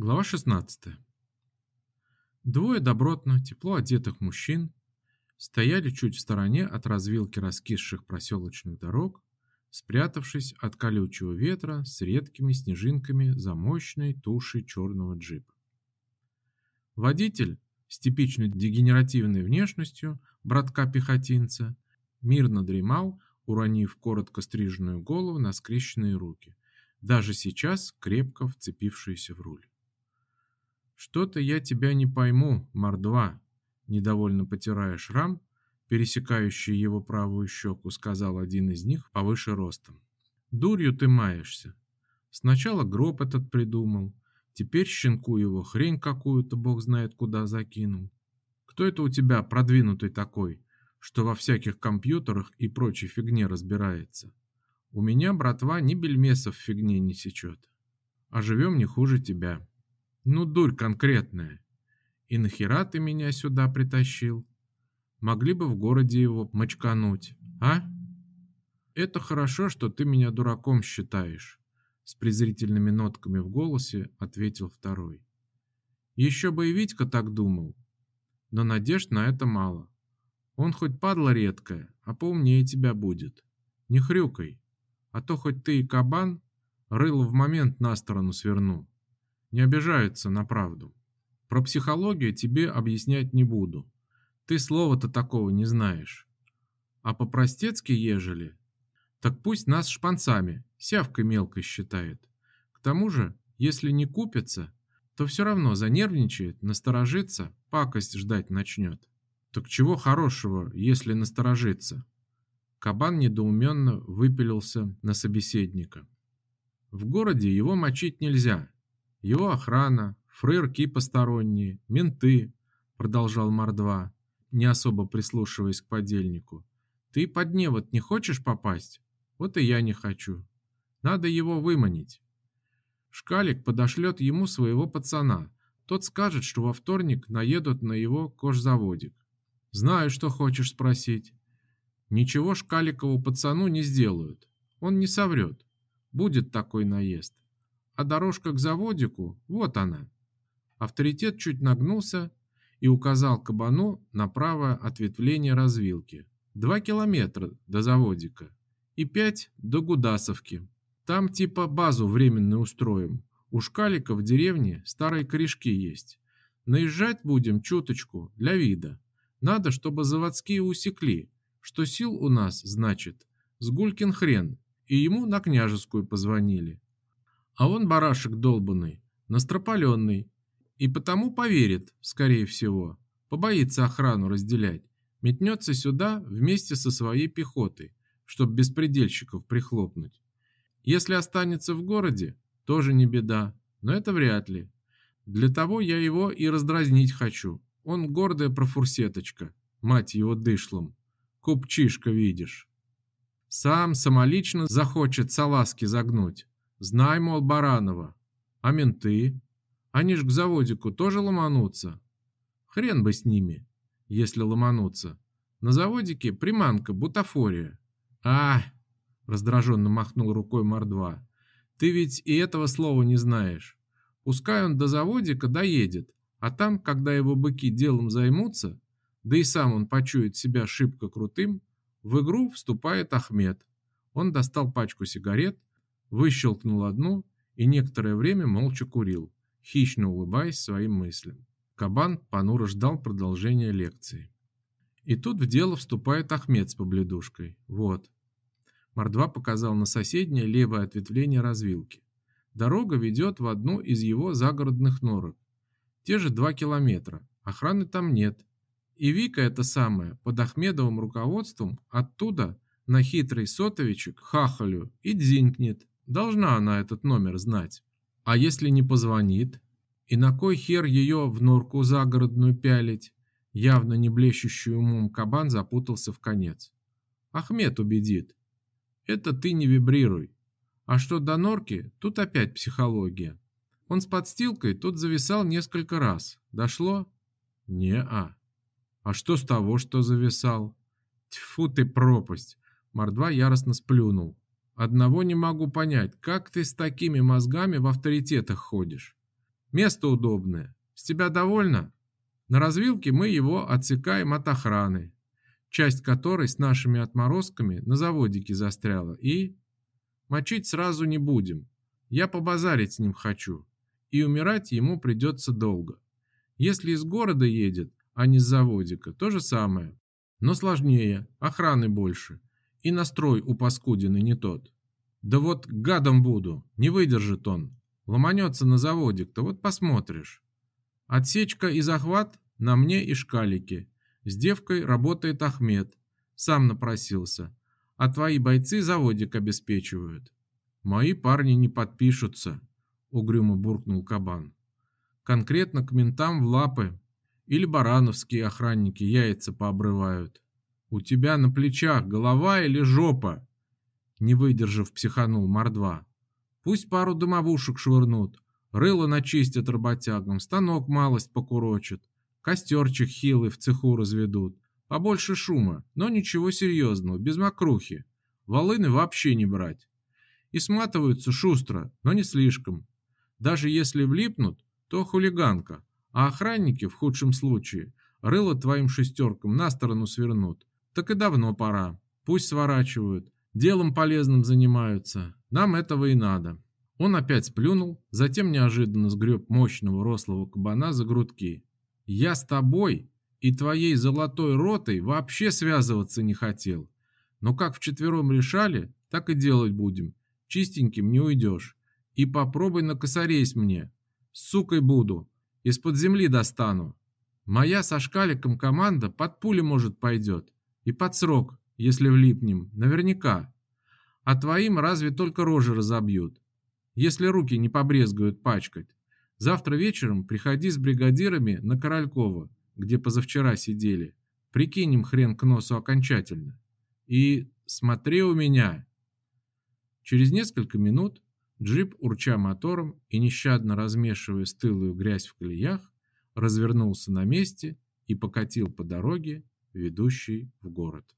Глава 16. Двое добротно, тепло одетых мужчин стояли чуть в стороне от развилки раскисших проселочных дорог, спрятавшись от колючего ветра с редкими снежинками за мощной тушей черного джипа. Водитель с типичной дегенеративной внешностью братка-пехотинца мирно дремал, уронив коротко стриженную голову на скрещенные руки, даже сейчас крепко вцепившиеся в руль. «Что-то я тебя не пойму, мордва», недовольно потирая шрам, пересекающий его правую щеку, сказал один из них повыше ростом. «Дурью ты маешься. Сначала гроб этот придумал, теперь щенку его хрень какую-то бог знает куда закинул. Кто это у тебя продвинутый такой, что во всяких компьютерах и прочей фигне разбирается? У меня, братва, ни бельмесов в фигне не сечет. А живем не хуже тебя». Ну, дурь конкретная. И нахера ты меня сюда притащил? Могли бы в городе его мочкануть, а? Это хорошо, что ты меня дураком считаешь, с презрительными нотками в голосе ответил второй. Еще бы и Витька так думал. Но надежд на это мало. Он хоть падла редкая, а поумнее тебя будет. Не хрюкай, а то хоть ты и кабан, рыло в момент на сторону сверну не обижаются на правду. Про психологию тебе объяснять не буду. Ты слова-то такого не знаешь. А по-простецки ежели, так пусть нас шпанцами, сявкой мелкой считает. К тому же, если не купится, то все равно занервничает, насторожится, пакость ждать начнет. Так чего хорошего, если насторожится? Кабан недоуменно выпилился на собеседника. В городе его мочить нельзя, его охрана, фрырки посторонние, менты, продолжал Мордва, не особо прислушиваясь к подельнику. Ты под невод не хочешь попасть? Вот и я не хочу. Надо его выманить. Шкалик подошлет ему своего пацана. Тот скажет, что во вторник наедут на его кожзаводик. Знаю, что хочешь спросить. Ничего Шкаликову пацану не сделают. Он не соврет. Будет такой наезд а дорожка к заводику, вот она. Авторитет чуть нагнулся и указал кабану на правое ответвление развилки. Два километра до заводика и пять до Гудасовки. Там типа базу временную устроим. У Шкалика в деревне старые корешки есть. Наезжать будем чуточку, для вида. Надо, чтобы заводские усекли, что сил у нас, значит, с Гулькин хрен, и ему на княжескую позвонили. А он барашек долбанный, настропаленный, и потому поверит, скорее всего, побоится охрану разделять, метнется сюда вместе со своей пехотой, чтоб беспредельщиков прихлопнуть. Если останется в городе, тоже не беда, но это вряд ли. Для того я его и раздразнить хочу. Он гордая профурсеточка, мать его дышлом. Купчишка, видишь. Сам самолично захочет салазки загнуть. Знай, мол, Баранова. А менты? Они ж к заводику тоже ломанутся. Хрен бы с ними, если ломанутся. На заводике приманка, бутафория. А, раздраженно махнул рукой Мордва. Ты ведь и этого слова не знаешь. Пускай он до заводика доедет, а там, когда его быки делом займутся, да и сам он почует себя шибко крутым, в игру вступает Ахмед. Он достал пачку сигарет, выщелкнул одну и некоторое время молча курил, хищно улыбаясь своим мыслям. Кабан понуро ждал продолжения лекции. И тут в дело вступает Ахмед с побледушкой. Вот. Мордва показал на соседнее левое ответвление развилки. Дорога ведет в одну из его загородных норок. Те же два километра. Охраны там нет. И Вика это самое, под Ахмедовым руководством, оттуда на хитрый сотовичек хахалю и дзинкнет. Должна она этот номер знать. А если не позвонит? И на кой хер ее в норку загородную пялить? Явно не блещущий умом кабан запутался в конец. Ахмед убедит. Это ты не вибрируй. А что до норки, тут опять психология. Он с подстилкой тут зависал несколько раз. Дошло? Не-а. А что с того, что зависал? Тьфу ты пропасть. Мордва яростно сплюнул. Одного не могу понять, как ты с такими мозгами в авторитетах ходишь? Место удобное. С тебя довольно? На развилке мы его отсекаем от охраны, часть которой с нашими отморозками на заводике застряла, и... Мочить сразу не будем. Я побазарить с ним хочу, и умирать ему придется долго. Если из города едет, а не с заводика, то же самое. Но сложнее, охраны больше, и настрой у паскудины не тот. Да вот гадом буду, не выдержит он. Ломанется на заводик-то, вот посмотришь. Отсечка и захват на мне и шкалике. С девкой работает Ахмед. Сам напросился. А твои бойцы заводик обеспечивают. Мои парни не подпишутся, угрюмо буркнул кабан. Конкретно к ментам в лапы. Или барановские охранники яйца пообрывают. У тебя на плечах голова или жопа? Не выдержав, психанул мордва. Пусть пару дымовушек швырнут, рыло начистят работягам, станок малость покурочат, костерчик хилый в цеху разведут. Побольше шума, но ничего серьезного, без мокрухи. Волыны вообще не брать. И сматываются шустро, но не слишком. Даже если влипнут, то хулиганка, а охранники, в худшем случае, рыло твоим шестеркам на сторону свернут. Так и давно пора. Пусть сворачивают, делом полезным занимаются. Нам этого и надо. Он опять сплюнул, затем неожиданно сгреб мощного рослого кабана за грудки. Я с тобой и твоей золотой ротой вообще связываться не хотел. Но как вчетвером решали, так и делать будем. Чистеньким не уйдешь. И попробуй накосорейсь мне. Сукой буду. Из-под земли достану. Моя со шкаликом команда под пули, может, пойдет. И под срок, если влипнем, наверняка. А твоим разве только рожи разобьют. Если руки не побрезгуют пачкать. Завтра вечером приходи с бригадирами на Королькова, где позавчера сидели. Прикинем хрен к носу окончательно. И смотри у меня. Через несколько минут джип, урча мотором и нещадно размешивая стылую грязь в колеях, развернулся на месте и покатил по дороге, ведущей в город.